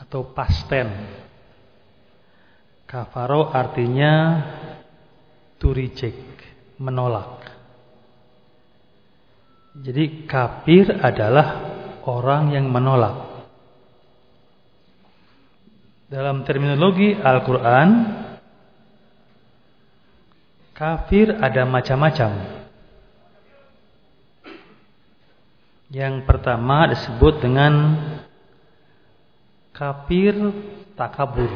atau pasten. Kafaro artinya to reject, menolak. Jadi kafir adalah orang yang menolak. Dalam terminologi Al-Quran Kafir ada macam-macam Yang pertama disebut dengan Kafir takabur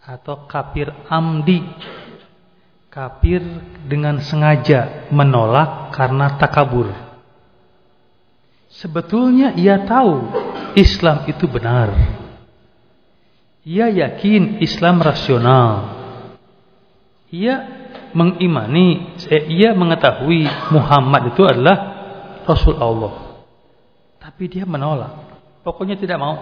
Atau kafir amdi Kafir dengan sengaja menolak karena takabur Sebetulnya ia tahu Islam itu benar ia yakin Islam rasional. Ia mengimani, eh, ia mengetahui Muhammad itu adalah Rasul Allah. Tapi dia menolak. Pokoknya tidak mau.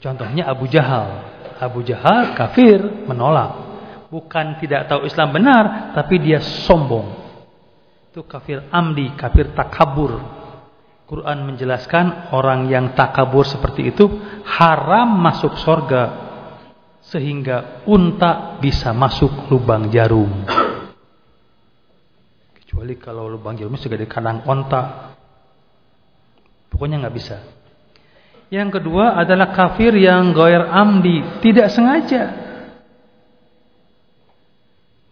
Contohnya Abu Jahal. Abu Jahal kafir menolak. Bukan tidak tahu Islam benar, tapi dia sombong. Itu kafir amdi, kafir takabur. Quran menjelaskan orang yang takabur seperti itu haram masuk sorga sehingga unta bisa masuk lubang jarum. Kecuali kalau lubang jarumnya di kandang onta. Pokoknya nggak bisa. Yang kedua adalah kafir yang goyer amdi, tidak sengaja.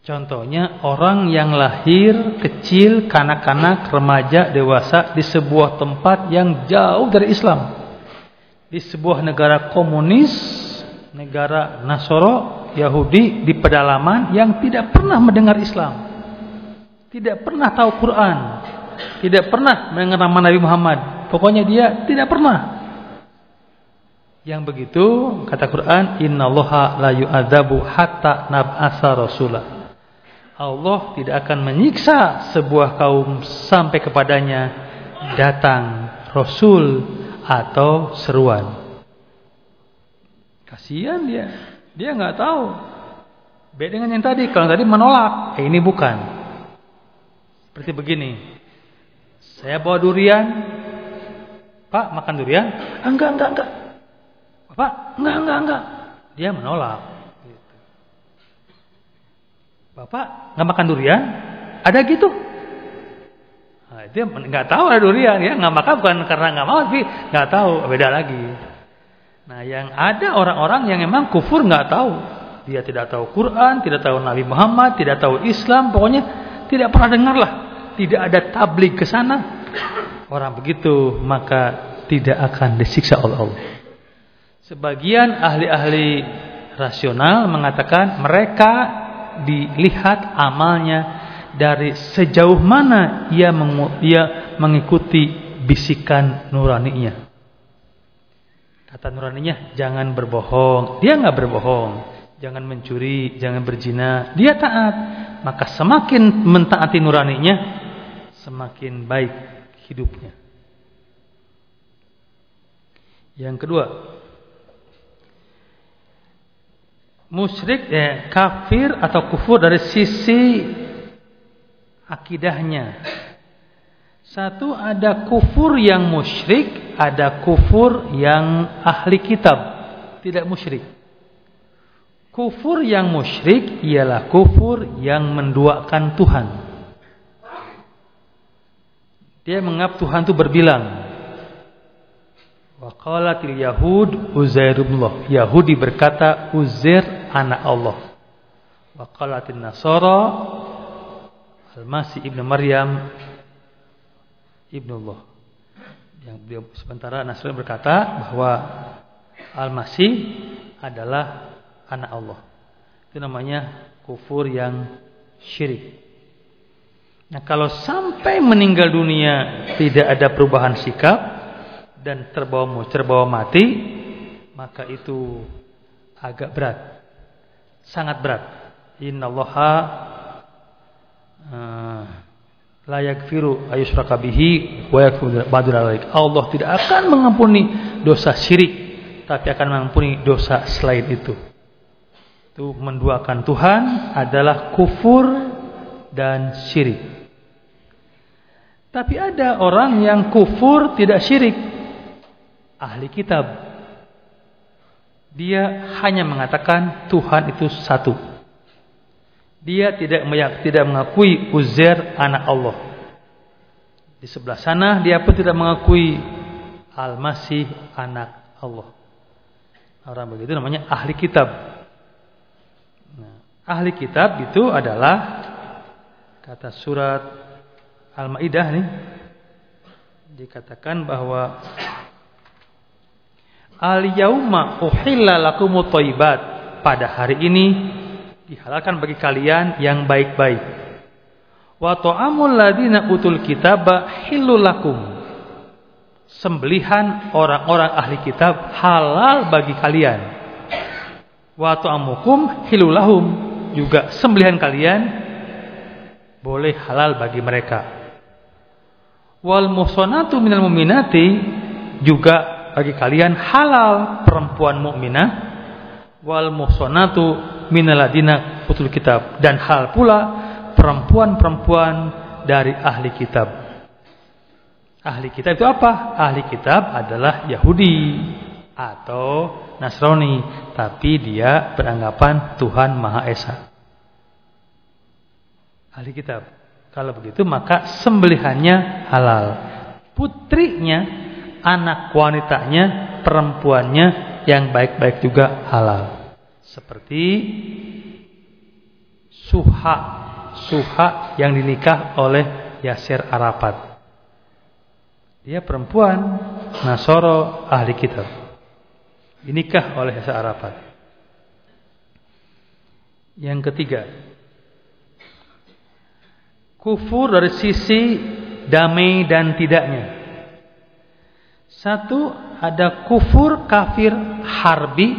Contohnya orang yang lahir kecil, kanak-kanak, remaja, dewasa di sebuah tempat yang jauh dari Islam. Di sebuah negara komunis, negara Nasoro, Yahudi di pedalaman yang tidak pernah mendengar Islam. Tidak pernah tahu Quran. Tidak pernah mengenal Nabi Muhammad. Pokoknya dia tidak pernah. Yang begitu kata Quran, "Innallaha la yu'adzabu hatta nab'asa rasulah." Allah tidak akan menyiksa sebuah kaum sampai kepadanya datang Rasul atau seruan. Kasihan dia, dia nggak tahu. Beda dengan yang tadi, kalau tadi menolak, eh, ini bukan. Seperti begini, saya bawa durian, Pak makan durian? Enggak, enggak, enggak. Pak, enggak, enggak, enggak. Dia menolak. Bapak nggak makan durian? Ada gitu? Nah, dia nggak tahu ada durian ya, nggak makan bukan karena nggak mau, tapi nggak tahu beda lagi. Nah, yang ada orang-orang yang memang kufur nggak tahu, dia tidak tahu Quran, tidak tahu Nabi Muhammad, tidak tahu Islam, pokoknya tidak pernah dengar lah, tidak ada tablik ke sana. Orang begitu maka tidak akan disiksa oleh Allah. Sebagian ahli-ahli rasional mengatakan mereka dilihat amalnya dari sejauh mana ia, ia mengikuti bisikan nuraninya. Kata nuraninya, jangan berbohong. Dia nggak berbohong. Jangan mencuri, jangan berzina. Dia taat. Maka semakin mentaati nuraninya, semakin baik hidupnya. Yang kedua, musyrik ya kafir atau kufur dari sisi akidahnya. Satu ada kufur yang musyrik, ada kufur yang ahli kitab, tidak musyrik. Kufur yang musyrik ialah kufur yang menduakan Tuhan. Dia menganggap Tuhan itu berbilang. Wa qalatil yahud Uzairullah. Yahudi berkata Uzair anak Allah. Wa qalatil nasara Al-Masih ibnu Maryam ibnullah. Yang beliau sementara Nasrani berkata bahwa Al-Masih adalah anak Allah. Itu namanya kufur yang syirik. Nah, kalau sampai meninggal dunia tidak ada perubahan sikap, dan terbawa terbawa mati maka itu agak berat. Sangat berat. Innallaha uh, la yaghfiru ayyushraka bihi wa Allah tidak akan mengampuni dosa syirik tapi akan mengampuni dosa selain itu. Itu menduakan Tuhan adalah kufur dan syirik tapi ada orang yang kufur tidak syirik ahli kitab. Dia hanya mengatakan Tuhan itu satu. Dia tidak tidak mengakui Uzair anak Allah. Di sebelah sana dia pun tidak mengakui Al-Masih anak Allah. Orang begitu namanya ahli kitab. Nah, ahli kitab itu adalah kata surat Al-Maidah nih dikatakan bahwa Al-yauma uhilla lakumut thayyibat. Pada hari ini dihalalkan bagi kalian yang baik-baik. Wa ta'amul ladina utul kitaba hillul lakum. Sembelihan orang-orang ahli kitab halal bagi kalian. Wa ta'amukum hillul lahum. Juga sembelihan kalian boleh halal bagi mereka. Wal muhsanatu minal mu'minati juga bagi kalian halal perempuan mukminah wal muhsanatu minaladina utul kitab dan hal pula perempuan-perempuan dari ahli kitab. Ahli kitab itu apa? Ahli kitab adalah Yahudi atau Nasrani, tapi dia beranggapan Tuhan Maha Esa. Ahli kitab. Kalau begitu maka sembelihannya halal. Putrinya anak wanitanya, perempuannya yang baik-baik juga halal. Seperti Suha, Suha yang dinikah oleh Yasir Arafat. Dia perempuan Nasoro ahli kitab. Dinikah oleh Yasir Arafat. Yang ketiga, kufur dari sisi damai dan tidaknya. Satu ada kufur kafir harbi,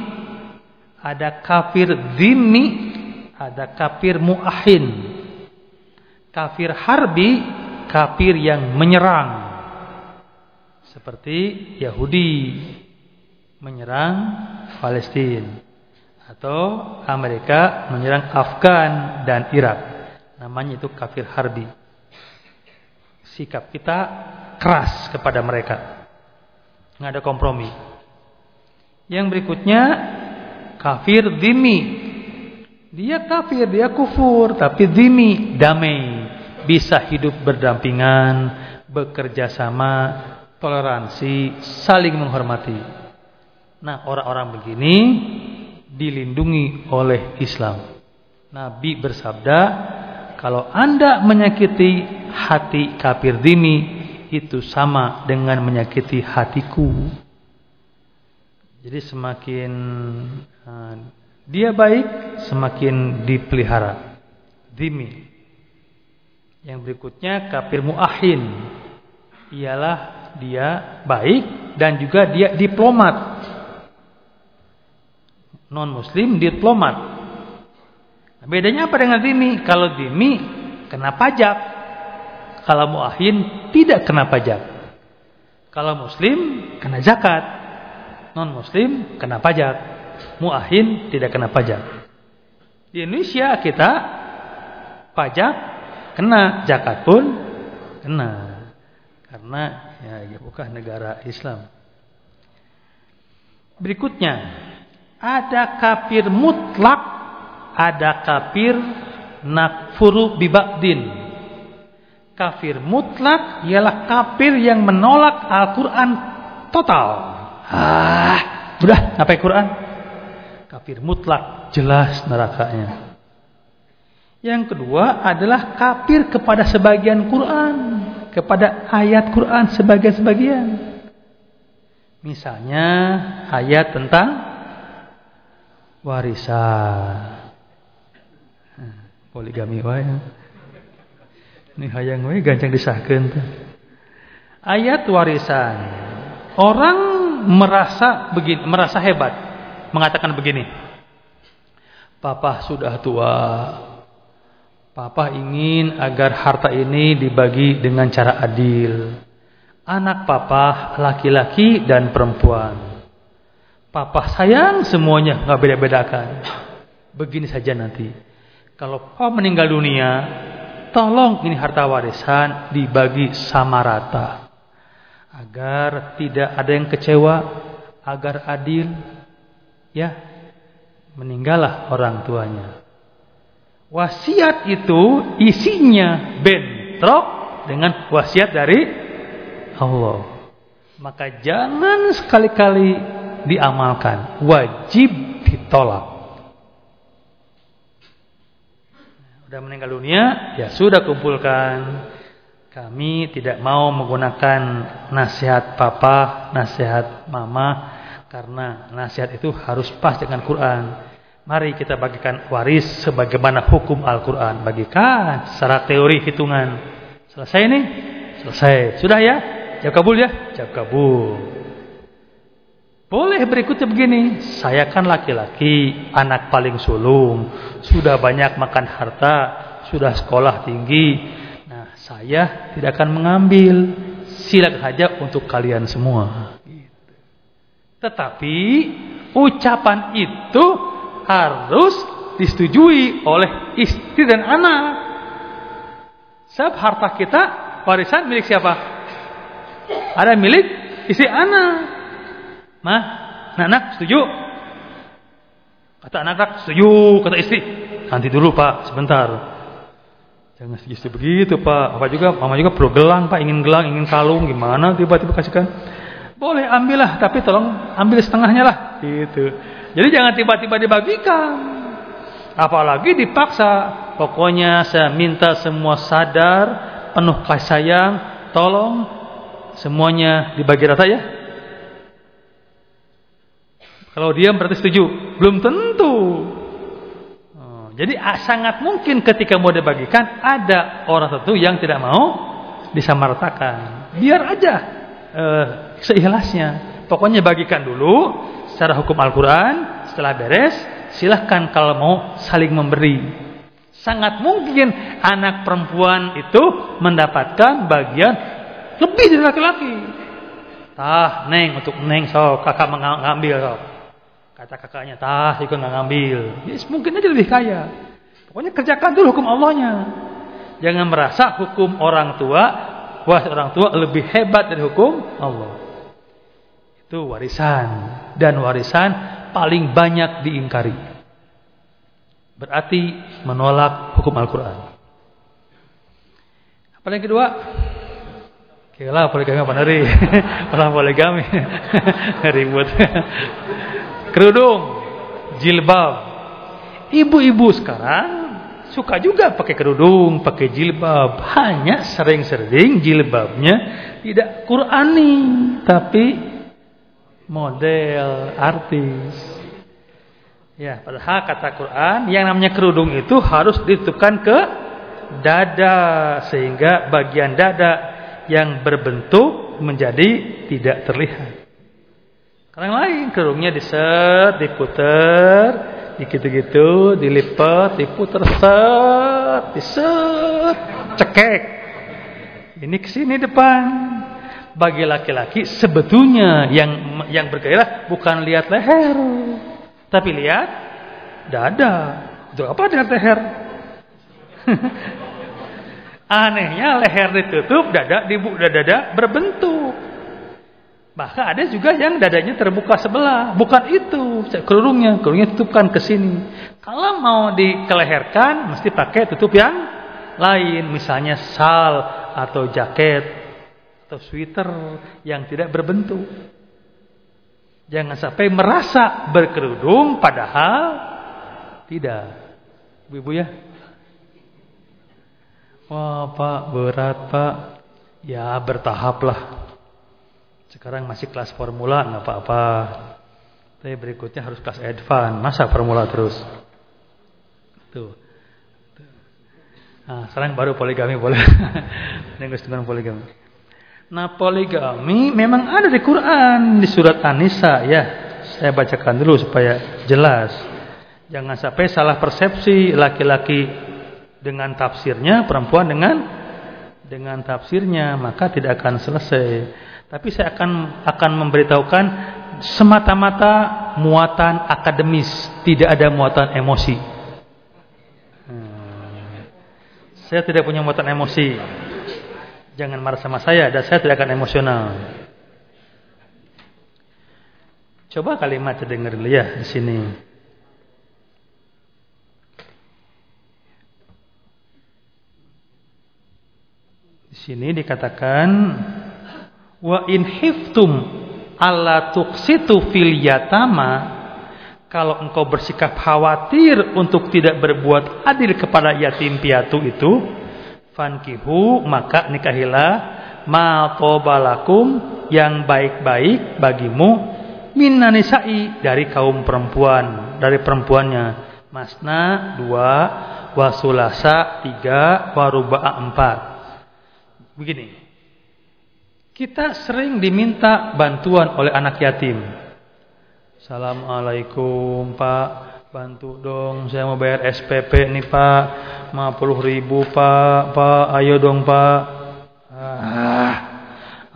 ada kafir dhimmi, ada kafir muahin. Kafir harbi, kafir yang menyerang. Seperti Yahudi menyerang Palestina atau Amerika menyerang Afgan dan Irak. Namanya itu kafir harbi. Sikap kita keras kepada mereka nggak ada kompromi. Yang berikutnya kafir dimi. Dia kafir, dia kufur, tapi dimi damai, bisa hidup berdampingan, bekerja sama, toleransi, saling menghormati. Nah, orang-orang begini dilindungi oleh Islam. Nabi bersabda, kalau Anda menyakiti hati kafir dimi, itu sama dengan menyakiti hatiku. Jadi semakin uh, dia baik, semakin dipelihara. Dimi. Yang berikutnya kafir muahin. Ialah dia baik dan juga dia diplomat. Non muslim diplomat. Bedanya apa dengan dimi? Kalau dimi kena pajak. Kalau muahin tidak kena pajak. Kalau muslim kena zakat. Non muslim kena pajak. Muahin tidak kena pajak. Di Indonesia kita pajak kena, zakat pun kena. Karena ya, ya bukan negara Islam. Berikutnya, ada kafir mutlak, ada kafir nakfuru bibakdin Kafir mutlak ialah kafir yang menolak Al-Quran total. Ah, udah ngapain Quran? Kafir mutlak jelas nerakanya. Yang kedua adalah kafir kepada sebagian Quran, kepada ayat Quran sebagian-sebagian. Misalnya ayat tentang warisan. Poligami wae. Ini hayang we gancang disahkeun. Ayat warisan. Orang merasa begini, merasa hebat, mengatakan begini. Papa sudah tua. Papa ingin agar harta ini dibagi dengan cara adil. Anak papa laki-laki dan perempuan. Papa sayang semuanya, nggak beda-bedakan. Begini saja nanti. Kalau papa meninggal dunia, Tolong ini harta warisan dibagi sama rata. agar tidak ada yang kecewa, agar adil, ya meninggallah orang tuanya. Wasiat itu isinya bentrok dengan wasiat dari Allah. Maka jangan sekali-kali diamalkan, wajib ditolak. Sudah meninggal dunia, ya sudah kumpulkan. Kami tidak mau menggunakan nasihat papa, nasihat mama karena nasihat itu harus pas dengan Quran. Mari kita bagikan waris sebagaimana hukum Al-Quran. Bagikan secara teori hitungan. Selesai nih? Selesai. Sudah ya? Jawab kabul ya? Jawab kabul. Boleh berikutnya begini. Saya kan laki-laki, anak paling sulung. Sudah banyak makan harta. Sudah sekolah tinggi. Nah, saya tidak akan mengambil. Silakan saja untuk kalian semua. Tetapi ucapan itu harus disetujui oleh istri dan anak. Sebab harta kita warisan milik siapa? Ada milik istri anak. Mah, anak setuju? Kata anak-anak setuju, kata istri. Nanti dulu pak, sebentar. Jangan setuju begitu pak. Apa juga, mama juga perlu gelang pak, ingin gelang, ingin kalung, gimana tiba-tiba kasihkan? Boleh ambillah, tapi tolong ambil setengahnya lah, gitu. Jadi jangan tiba-tiba dibagikan. Apalagi dipaksa. Pokoknya saya minta semua sadar, penuh kasih sayang, tolong semuanya dibagi rata ya. Kalau dia berarti setuju, belum tentu. Oh, jadi ah, sangat mungkin ketika mau dibagikan ada orang tertentu yang tidak mau disamaratakan. Biar aja uh, seikhlasnya. Pokoknya bagikan dulu secara hukum Al-Quran, setelah beres, silahkan kalau mau saling memberi. Sangat mungkin anak perempuan itu mendapatkan bagian lebih dari laki-laki. Tah, neng untuk neng so kakak mengambil so. Kata kakaknya, tah juga nggak ngambil. Ya, mungkin aja lebih kaya. Pokoknya kerjakan dulu hukum Allahnya. Jangan merasa hukum orang tua, wah orang tua lebih hebat dari hukum Allah. Itu warisan. Dan warisan paling banyak diingkari. Berarti menolak hukum Al-Quran. Apa yang kedua? Kira poligami apa nari? Orang poligami. Ribut. Kerudung. Jilbab. Ibu-ibu sekarang suka juga pakai kerudung, pakai jilbab. Hanya sering-sering jilbabnya tidak Qurani, tapi model, artis. Ya, padahal kata Quran yang namanya kerudung itu harus ditutupkan ke dada sehingga bagian dada yang berbentuk menjadi tidak terlihat. Kalau lain kerudungnya diset, diputer, gitu-gitu, dilipat, diputer, set, diset, cekek. Ini ke sini depan bagi laki-laki sebetulnya yang yang bergairah bukan lihat leher, tapi lihat dada. Itu apa lihat leher? Anehnya leher ditutup, dada dibuka dada berbentuk. Bahkan ada juga yang dadanya terbuka sebelah, bukan itu kerudungnya, kerudungnya tutupkan ke sini. Kalau mau dikeleherkan mesti pakai tutup yang lain, misalnya sal atau jaket atau sweater yang tidak berbentuk. Jangan sampai merasa berkerudung padahal tidak. Ibu-ibu ya. Wah pak berat pak. Ya bertahap lah. Sekarang masih kelas formula nggak apa-apa. Tapi berikutnya harus kelas advance. Masa formula terus. Tuh. Nah, sekarang baru poligami boleh. Ini dengan poligami. Nah poligami memang ada di Quran di surat An-Nisa ya. Saya bacakan dulu supaya jelas. Jangan sampai salah persepsi laki-laki dengan tafsirnya, perempuan dengan dengan tafsirnya, maka tidak akan selesai. Tapi saya akan akan memberitahukan semata-mata muatan akademis, tidak ada muatan emosi. Hmm. Saya tidak punya muatan emosi. Jangan marah sama saya dan saya tidak akan emosional. Coba kalimat dengar dulu ya di sini. Di sini dikatakan wa in hiftum alla tuqsitu fil yatama kalau engkau bersikap khawatir untuk tidak berbuat adil kepada yatim piatu itu fankihu maka nikahilah ma tobalakum yang baik-baik bagimu minnanisai dari kaum perempuan dari perempuannya. Masna dua wasulasa tiga waruba'a empat. Begini kita sering diminta bantuan oleh anak yatim. Assalamualaikum Pak. Bantu dong saya mau bayar SPP nih Pak. 50 ribu Pak. Pak ayo dong Pak. Ah,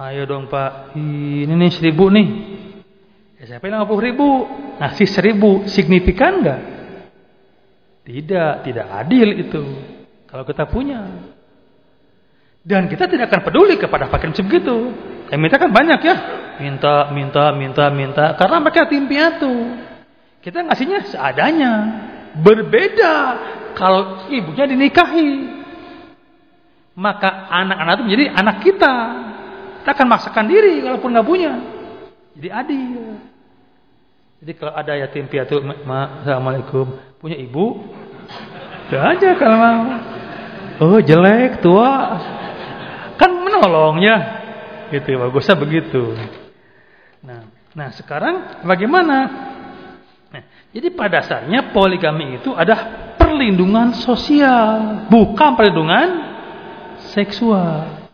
Ayo dong Pak. Ini nih seribu nih. SPP 50 ribu. Ngasih seribu Signifikan enggak? Tidak Tidak adil itu. Kalau kita punya Dan kita tidak akan peduli kepada fakir sebegitu Yang minta kan banyak ya minta, minta, minta, minta. Karena mereka tim piatu. Kita ngasihnya seadanya. Berbeda kalau ibunya dinikahi. Maka anak-anak itu menjadi anak kita. Kita akan maksakan diri kalaupun nggak punya. Jadi adil. Jadi kalau ada yatim piatu, ma, assalamualaikum, punya ibu, udah aja kalau mau. Oh jelek tua, menolongnya, gitu bagusnya begitu. Nah, nah sekarang bagaimana? Nah, jadi pada dasarnya poligami itu ada perlindungan sosial, bukan perlindungan seksual.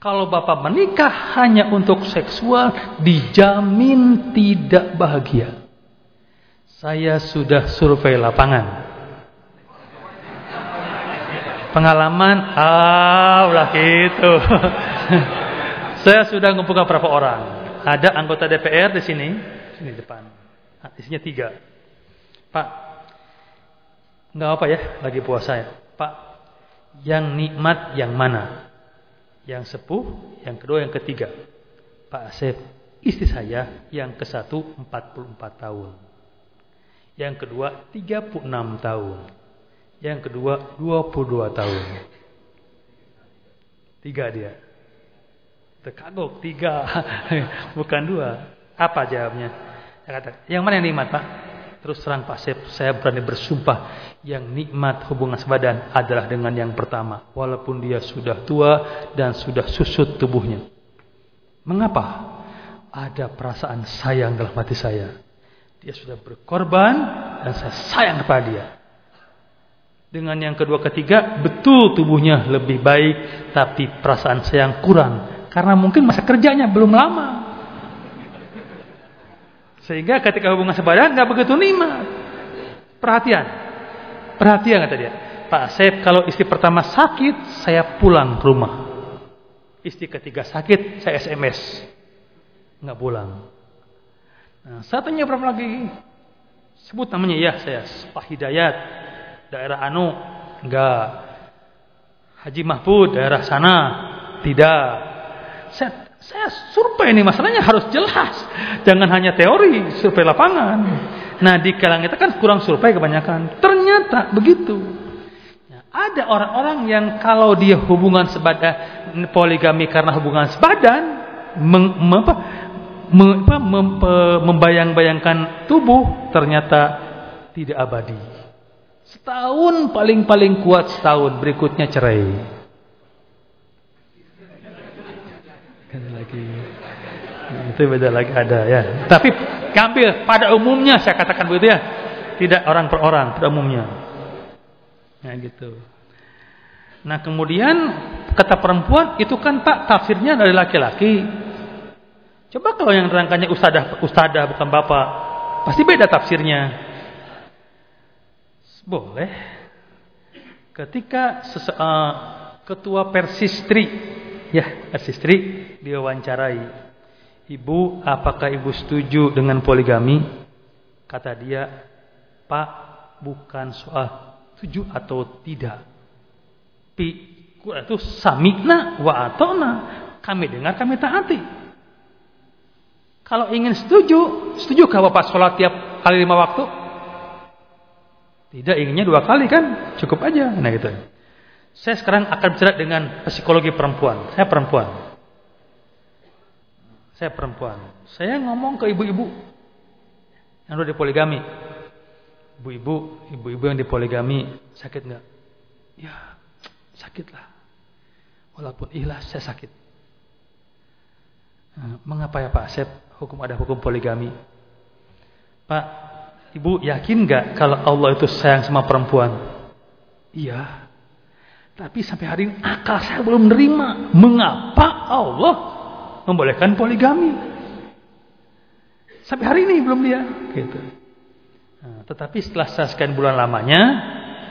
Kalau bapak menikah hanya untuk seksual, dijamin tidak bahagia. Saya sudah survei lapangan. Pengalaman, ah, gitu. Saya sudah ngumpulkan berapa orang. Ada anggota DPR di sini, sini depan. Nah, isinya tiga. Pak, nggak apa ya, lagi puasa ya. Pak, yang nikmat yang mana? Yang sepuh, yang kedua, yang ketiga. Pak Asep, istri saya yang ke satu 44 tahun. Yang kedua 36 tahun. Yang kedua 22 tahun. Tiga dia. Terkagok tiga, bukan dua. Apa jawabnya? Saya yang mana yang nikmat pak? Terus terang Pak Sep, saya berani bersumpah yang nikmat hubungan sebadan adalah dengan yang pertama. Walaupun dia sudah tua dan sudah susut tubuhnya. Mengapa? Ada perasaan sayang dalam hati saya. Dia sudah berkorban dan saya sayang kepada dia. Dengan yang kedua ketiga, betul tubuhnya lebih baik, tapi perasaan sayang kurang karena mungkin masa kerjanya belum lama. Sehingga ketika hubungan sebadan nggak begitu nikmat. Perhatian. Perhatian kata dia. Pak Asep kalau istri pertama sakit, saya pulang ke rumah. Istri ketiga sakit, saya SMS. Nggak pulang. Nah, saya tanya berapa lagi? Sebut namanya ya saya Pak Hidayat daerah Anu enggak Haji Mahfud daerah sana tidak saya, saya survei ini masalahnya harus jelas. Jangan hanya teori, survei lapangan. Nah di kalangan kita kan kurang survei kebanyakan. Ternyata begitu. Nah, ada orang-orang yang kalau dia hubungan sebadan poligami karena hubungan sebadan, meng, apa, mem, mem, membayang-bayangkan tubuh ternyata tidak abadi. Setahun paling-paling kuat setahun berikutnya cerai. lagi. Itu beda lagi ada ya. Tapi ambil pada umumnya saya katakan begitu ya. Tidak orang per orang, pada umumnya. Ya gitu. Nah kemudian kata perempuan itu kan Pak tafsirnya dari laki-laki. Coba kalau yang rangkanya ustadah, ustadah bukan bapak, pasti beda tafsirnya. Boleh. Ketika uh, ketua persistri, ya persistri diwawancarai, "Ibu, apakah ibu setuju dengan poligami?" Kata dia, "Pak, bukan soal setuju atau tidak. Pi itu samikna wa atona. Kami dengar, kami taati." Kalau ingin setuju, setuju setujukah Bapak sholat tiap kali lima waktu? Tidak, inginnya dua kali kan? Cukup aja. Nah gitu. Saya sekarang akan bicara dengan psikologi perempuan. Saya perempuan. Saya perempuan. Saya ngomong ke ibu-ibu yang udah dipoligami. Ibu-ibu, ibu-ibu yang dipoligami sakit nggak? Ya, sakit lah. Walaupun ikhlas saya sakit. Nah, mengapa ya Pak Asep? Hukum ada hukum poligami. Pak, Ibu yakin nggak kalau Allah itu sayang sama perempuan? Iya. Tapi sampai hari ini akal saya belum menerima. Mengapa Allah membolehkan poligami? Sampai hari ini belum dia. Gitu. Nah, tetapi setelah saya sekian bulan lamanya,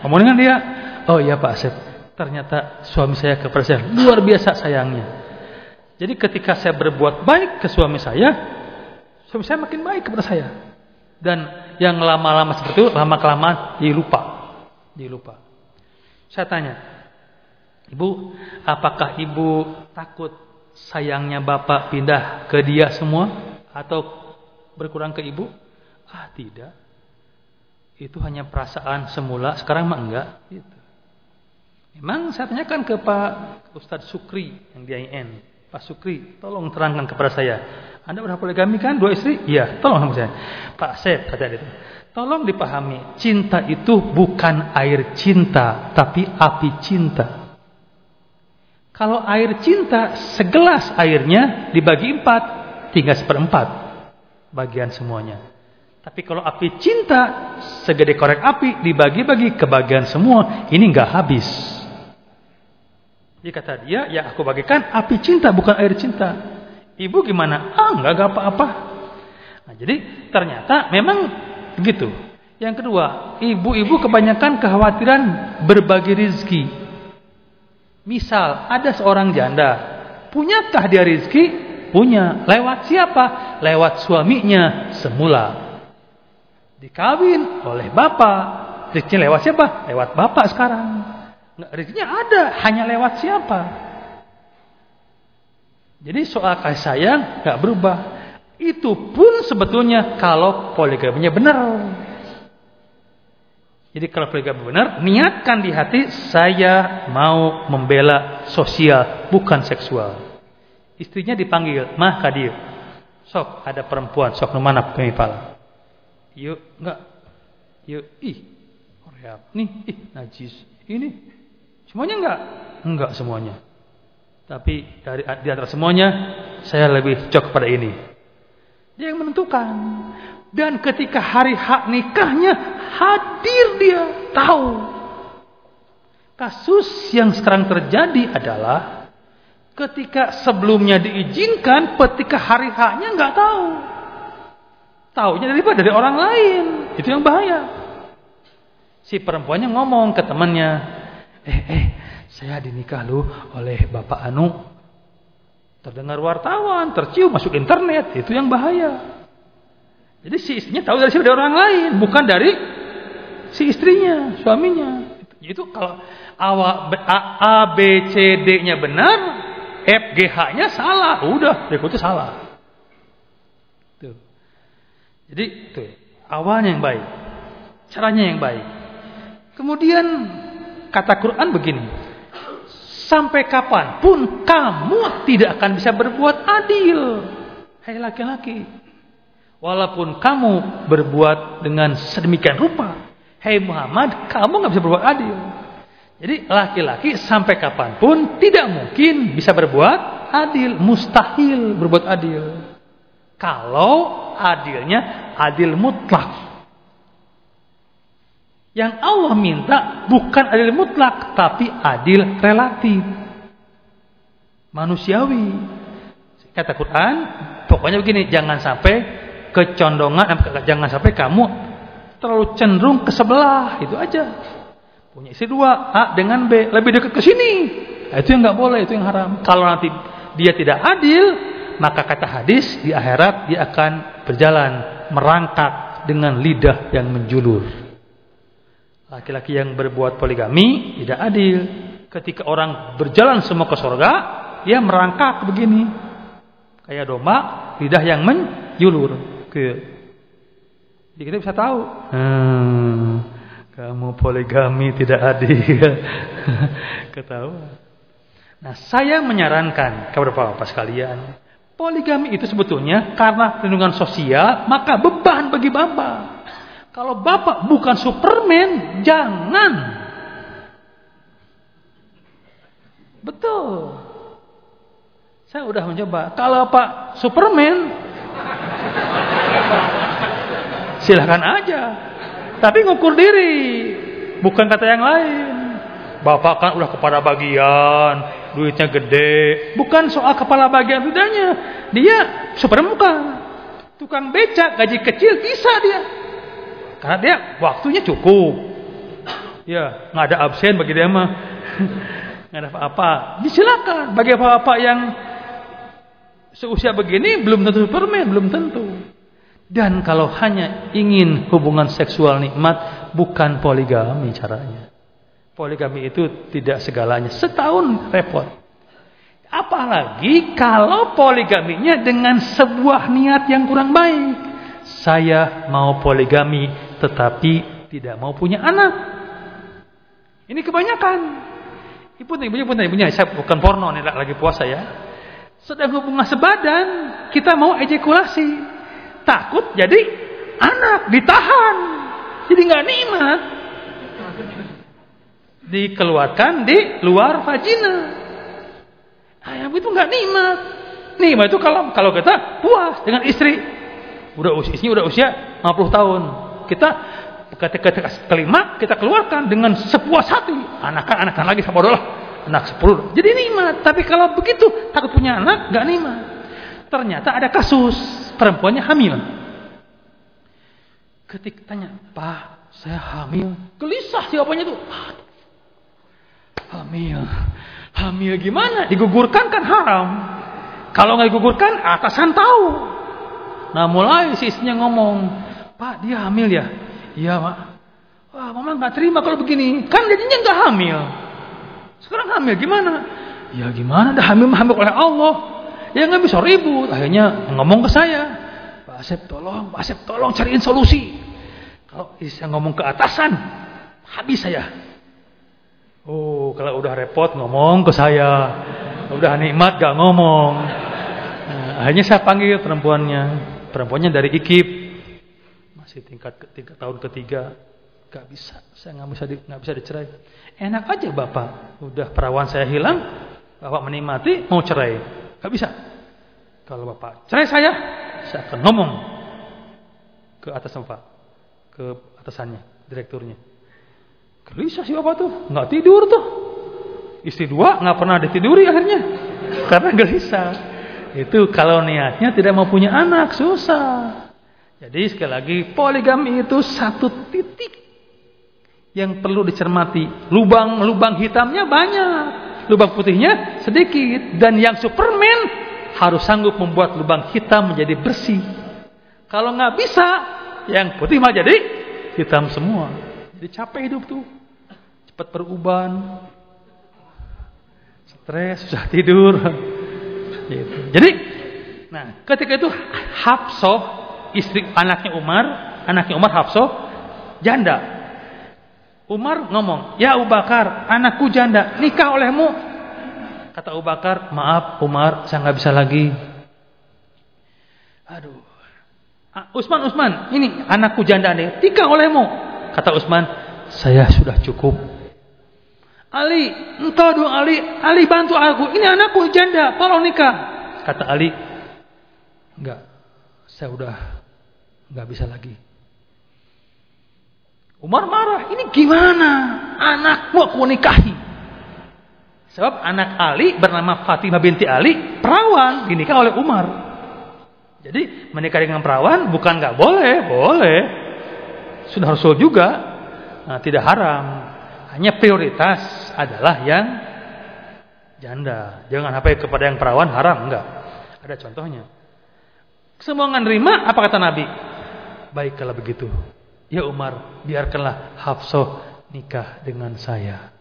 ngomong dengan dia, oh iya Pak Asep, ternyata suami saya kepada saya luar biasa sayangnya. Jadi ketika saya berbuat baik ke suami saya, Suami saya makin baik kepada saya. Dan yang lama-lama seperti itu, lama kelamaan dilupa. Dilupa. Saya tanya, Ibu, apakah Ibu takut sayangnya Bapak pindah ke dia semua? Atau berkurang ke Ibu? Ah, tidak. Itu hanya perasaan semula, sekarang mah enggak. Gitu. Memang saya tanyakan ke Pak Ustadz Sukri yang di IN. Pak Sukri, tolong terangkan kepada saya. Anda udah poligami kan dua istri? Iya, tolong sama saya. Pak Sep kata dia. Tolong dipahami, cinta itu bukan air cinta, tapi api cinta. Kalau air cinta, segelas airnya dibagi empat, tinggal seperempat bagian semuanya. Tapi kalau api cinta, segede korek api dibagi-bagi ke bagian semua, ini nggak habis. Jadi kata dia, yang aku bagikan api cinta bukan air cinta. Ibu gimana? Ah, enggak apa-apa. Nah, jadi ternyata memang begitu. Yang kedua, ibu-ibu kebanyakan kekhawatiran berbagi rizki. Misal, ada seorang janda. Punyakah dia rizki? Punya. Lewat siapa? Lewat suaminya semula. Dikawin oleh bapak. Rizkinya lewat siapa? Lewat bapak sekarang. Rizkinya ada, hanya lewat siapa? Jadi soal kasih sayang nggak berubah. Itu pun sebetulnya kalau poligaminya benar. Jadi kalau poligami benar, niatkan di hati saya mau membela sosial, bukan seksual. Istrinya dipanggil, mah kadir. Sok ada perempuan, sok mana kami pala. Yuk, enggak. Yuk, ih. Korea. Nih, ih, najis. Ini. Semuanya enggak? Enggak semuanya. Tapi dari di antara semuanya saya lebih cocok pada ini. Dia yang menentukan. Dan ketika hari hak nikahnya hadir dia tahu. Kasus yang sekarang terjadi adalah ketika sebelumnya diizinkan, ketika hari haknya nggak tahu. Taunya dari dari orang lain. Itu yang bahaya. Si perempuannya ngomong ke temannya, eh eh saya dinikah lu oleh Bapak Anu. Terdengar wartawan, tercium masuk internet, itu yang bahaya. Jadi si istrinya tahu dari dari orang lain, bukan dari si istrinya, suaminya. Itu kalau awal A, B, C, D-nya benar, F, G, H-nya salah, udah, itu salah. Tuh. Jadi tuh, awalnya yang baik, caranya yang baik. Kemudian kata Quran begini, Sampai kapan pun kamu tidak akan bisa berbuat adil. Hai laki-laki. Walaupun kamu berbuat dengan sedemikian rupa. Hai Muhammad, kamu nggak bisa berbuat adil. Jadi laki-laki sampai kapan pun tidak mungkin bisa berbuat adil. Mustahil berbuat adil. Kalau adilnya adil mutlak. Yang Allah minta bukan adil mutlak, tapi adil relatif. Manusiawi. Kata Quran, pokoknya begini, jangan sampai kecondongan, eh, jangan sampai kamu terlalu cenderung ke sebelah, itu aja. Punya istri dua, A dengan B, lebih dekat ke sini. Nah, itu yang nggak boleh, itu yang haram. Kalau nanti dia tidak adil, maka kata hadis di akhirat dia akan berjalan merangkak dengan lidah yang menjulur. Laki-laki yang berbuat poligami tidak adil. Ketika orang berjalan semua ke surga, dia merangkak begini. Kayak domba, lidah yang men julur. Jadi kita bisa tahu. Hmm, kamu poligami tidak adil. Ketahuan. Nah, saya menyarankan kepada bapak-bapak sekalian, poligami itu sebetulnya karena perlindungan sosial, maka beban bagi bapak. Kalau bapak bukan Superman, jangan. Betul. Saya udah mencoba. Kalau Pak Superman, silahkan aja. Tapi ngukur diri, bukan kata yang lain. Bapak kan udah kepada bagian, duitnya gede. Bukan soal kepala bagian tidaknya. Dia super muka. Tukang becak, gaji kecil bisa dia. Karena dia waktunya cukup. Ya, nggak ada absen bagi dia mah. nggak ada apa-apa. Disilakan bagi apa-apa yang seusia begini belum tentu superman, belum tentu. Dan kalau hanya ingin hubungan seksual nikmat, bukan poligami caranya. Poligami itu tidak segalanya. Setahun repot. Apalagi kalau poligaminya dengan sebuah niat yang kurang baik. Saya mau poligami tetapi tidak mau punya anak. Ini kebanyakan. Ibu nih, ibu nih, ibunya saya bukan porno nih lagi puasa ya. Sedang hubungan sebadan, kita mau ejakulasi. Takut jadi anak ditahan. Jadi nggak nikmat dikeluarkan di luar vagina. Ayam itu nggak nikmat. Nikmat itu kalau kalau kita puas dengan istri. Udah usianya udah usia 50 tahun. Kita ketika kelima kita keluarkan dengan sepuas hati. Anakan anakan lagi sama dolah. Anak 10. Jadi nikmat. Tapi kalau begitu takut punya anak nggak nikmat. Ternyata ada kasus perempuannya hamil. Ketika tanya, Pak, saya hamil. Gelisah siapanya tuh. Hamil. Hamil gimana? Digugurkan kan haram. Kalau nggak digugurkan, atasan tahu. Nah mulai si ngomong, Pak dia hamil ya? Iya mak. Wah mama nggak terima kalau begini. Kan jadinya nggak hamil. Sekarang hamil gimana? Ya gimana? Dah hamil hamil oleh Allah. Ya nggak bisa ribut. Akhirnya ngomong ke saya, Pak Asep tolong, Pak Asep tolong cariin solusi. Kalau saya ngomong ke atasan, habis saya. Oh, kalau udah repot ngomong ke saya. Udah nikmat gak ngomong. Nah, akhirnya saya panggil perempuannya. Perempuannya dari IKIP. Masih tingkat ketiga, tahun ketiga. Gak bisa, saya nggak bisa di, gak bisa dicerai. Enak aja bapak, udah perawan saya hilang, bapak menikmati, mau cerai, gak bisa. Kalau bapak cerai saya, saya akan ngomong ke atas pak, ke atasannya, direkturnya. Gelisah si bapak tuh, nggak tidur tuh. Istri dua nggak pernah ditiduri akhirnya, karena gelisah. Itu kalau niatnya tidak mau punya anak susah. Jadi sekali lagi poligami itu satu titik yang perlu dicermati. Lubang-lubang hitamnya banyak, lubang putihnya sedikit. Dan yang Superman harus sanggup membuat lubang hitam menjadi bersih. Kalau nggak bisa, yang putih mah jadi hitam semua. Jadi capek hidup tuh cepat beruban, stres, susah tidur. Gitu. Jadi, nah ketika itu Hafsah, istri anaknya Umar, anaknya Umar Hafsah, janda. Umar ngomong, ya Abu Bakar, anakku janda, nikah olehmu. Kata Abu Bakar, maaf Umar, saya nggak bisa lagi. Aduh. Ah, Usman, Usman, ini anakku janda nih, nikah olehmu. Kata Usman, saya sudah cukup. Ali, engkau dong Ali, Ali bantu aku. Ini anakku janda, tolong nikah. Kata Ali, enggak, saya udah enggak bisa lagi. Umar marah, ini gimana? Anakku aku nikahi. Sebab anak Ali bernama Fatimah binti Ali, perawan, dinikah oleh Umar. Jadi menikah dengan perawan bukan nggak boleh, boleh. Sudah Rasul juga, nah, tidak haram. Hanya prioritas adalah yang janda. Jangan apa kepada yang perawan haram enggak. Ada contohnya. Semua nerima apa kata Nabi? Baik kalau begitu. Ya Umar, biarkanlah Hafsah nikah dengan saya.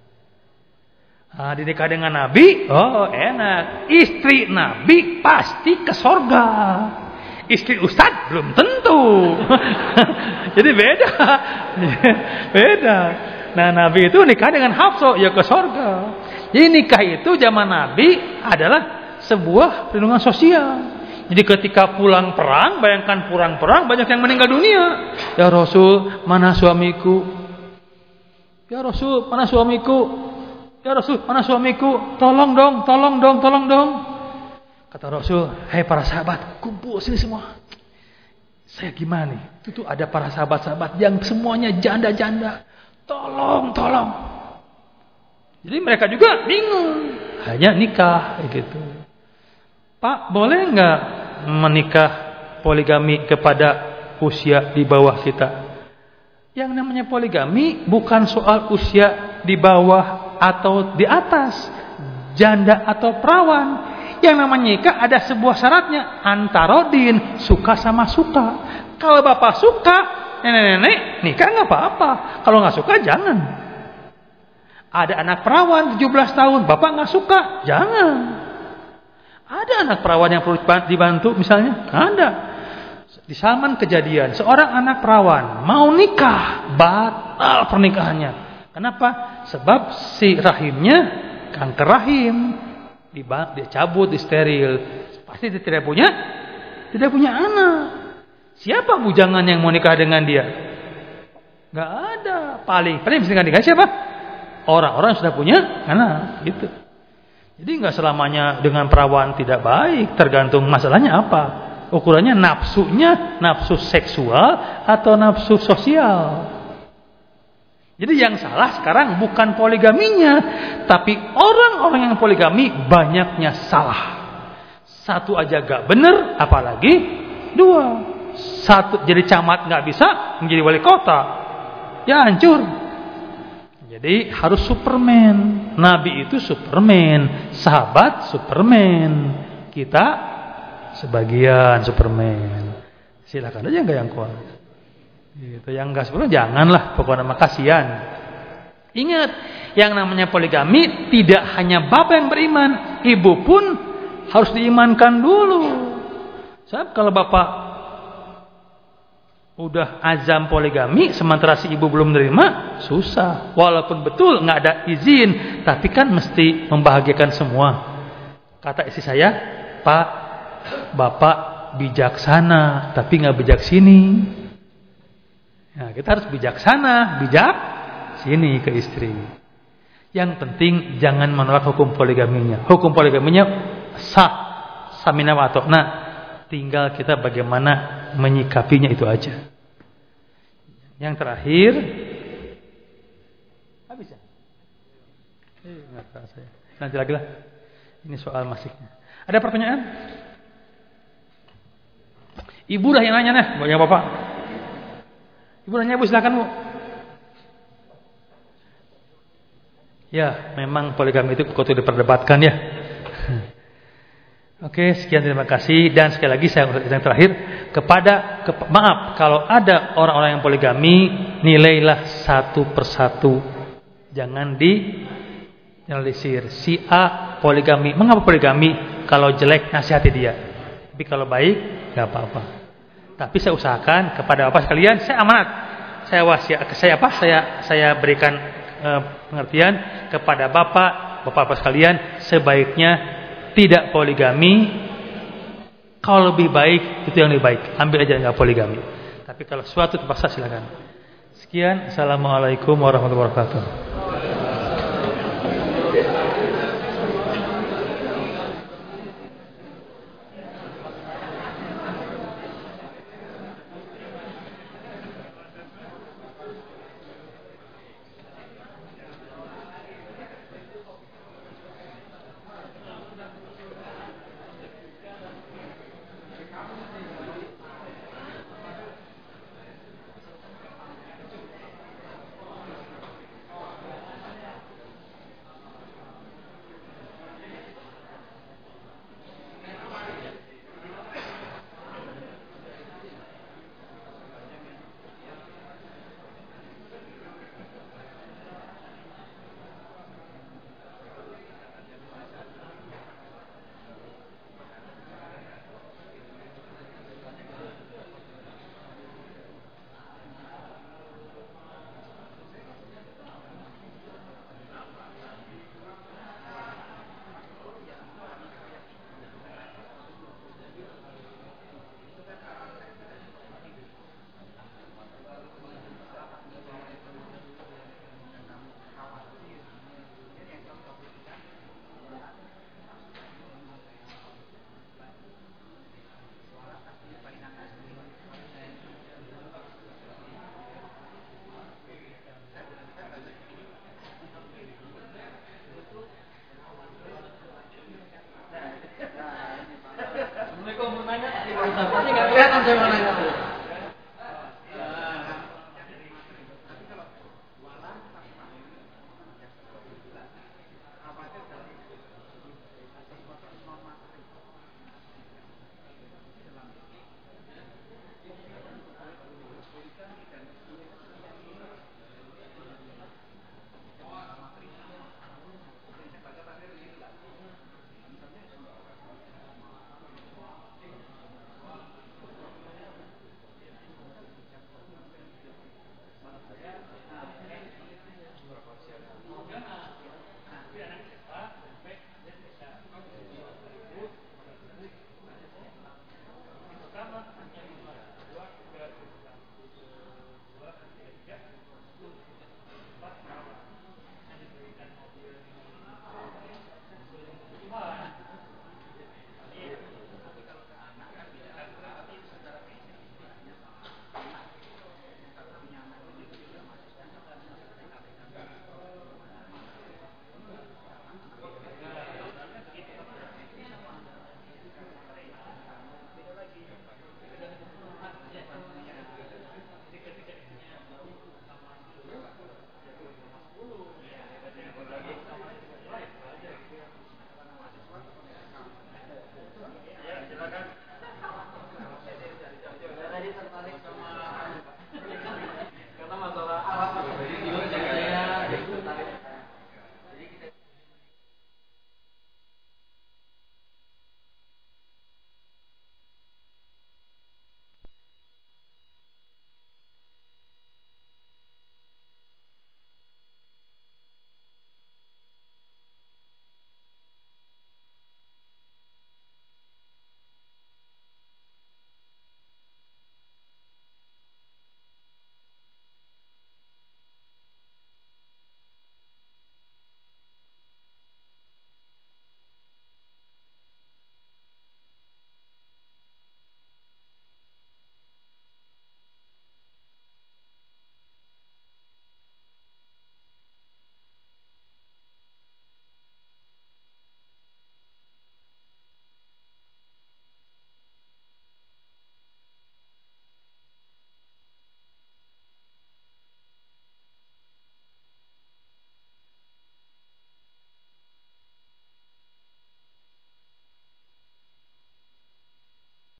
Nah, dinikah dengan Nabi, oh enak. Istri Nabi pasti ke sorga. Istri ustad belum tentu. Jadi beda. beda. Nah Nabi itu nikah dengan Hafsah ya ke sorga. Jadi nikah itu zaman Nabi adalah sebuah perlindungan sosial. Jadi ketika pulang perang, bayangkan pulang perang banyak yang meninggal dunia. Ya Rasul, mana suamiku? Ya Rasul, mana suamiku? Ya Rasul, mana suamiku? Tolong dong, tolong dong, tolong dong. Kata Rasul, hei para sahabat, kumpul sini semua. Saya gimana nih? Itu tuh ada para sahabat-sahabat yang semuanya janda-janda. Tolong, tolong. Jadi mereka juga bingung. Hanya nikah gitu. Pak, boleh nggak menikah poligami kepada usia di bawah kita? Yang namanya poligami bukan soal usia di bawah atau di atas, janda atau perawan. Yang namanya nikah ada sebuah syaratnya, antarodin, suka sama suka. Kalau bapak suka, nenek-nenek nikah nggak apa-apa. Kalau nggak suka jangan. Ada anak perawan 17 tahun, bapak nggak suka, jangan. Ada anak perawan yang perlu dibantu misalnya? Ada. Di Salman kejadian, seorang anak perawan mau nikah, batal pernikahannya. Kenapa? Sebab si rahimnya kanker rahim, dicabut, disteril. Pasti dia tidak punya tidak punya anak. Siapa bujangan yang mau nikah dengan dia? Gak ada. Paling paling bisa nikah siapa? Orang-orang sudah punya anak, gitu. Jadi nggak selamanya dengan perawan tidak baik, tergantung masalahnya apa. Ukurannya nafsunya, nafsu seksual atau nafsu sosial. Jadi yang salah sekarang bukan poligaminya, tapi orang-orang yang poligami banyaknya salah. Satu aja gak bener, apalagi dua. Satu jadi camat nggak bisa, menjadi wali kota, ya hancur. Jadi harus Superman. Nabi itu Superman, sahabat Superman. Kita sebagian Superman. Silakan aja enggak yang kuat. Gitu. Yang enggak Superman janganlah, pokoknya mah kasihan. Ingat, yang namanya poligami tidak hanya bapak yang beriman, ibu pun harus diimankan dulu. Sebab kalau bapak udah azam poligami sementara si ibu belum menerima susah. Walaupun betul nggak ada izin tapi kan mesti membahagiakan semua. Kata istri saya pak bapak bijaksana tapi nggak bijak sini. Nah, kita harus bijaksana bijak sini ke istri. Yang penting jangan menolak hukum poligaminya. Hukum poligaminya sah samina wa nah tinggal kita bagaimana menyikapinya itu aja. Yang terakhir habis ya? Eh, Nanti lagi lah. Ini soal masiknya. Ada pertanyaan? Ibu dah yang nanya nih, banyak bapak. Ibu nanya, Bu silakan Bu. Ya, memang poligami itu kok diperdebatkan ya. Oke, sekian terima kasih. Dan sekali lagi saya yang terakhir kepada ke, maaf kalau ada orang-orang yang poligami nilailah satu persatu. Jangan di generalisir si A poligami mengapa poligami? Kalau jelek nasihati dia. Tapi kalau baik nggak apa-apa. Tapi saya usahakan kepada bapak sekalian saya amanat. Saya wasiat saya apa? Saya saya berikan eh, pengertian kepada bapak bapak-bapak sekalian sebaiknya tidak poligami. Kalau lebih baik itu yang lebih baik. Ambil aja nggak poligami. Tapi kalau suatu terpaksa silakan. Sekian. Assalamualaikum warahmatullahi wabarakatuh